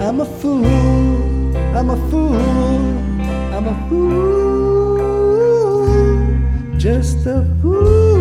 I'm a fool, I'm a fool, I'm a fool, just a fool.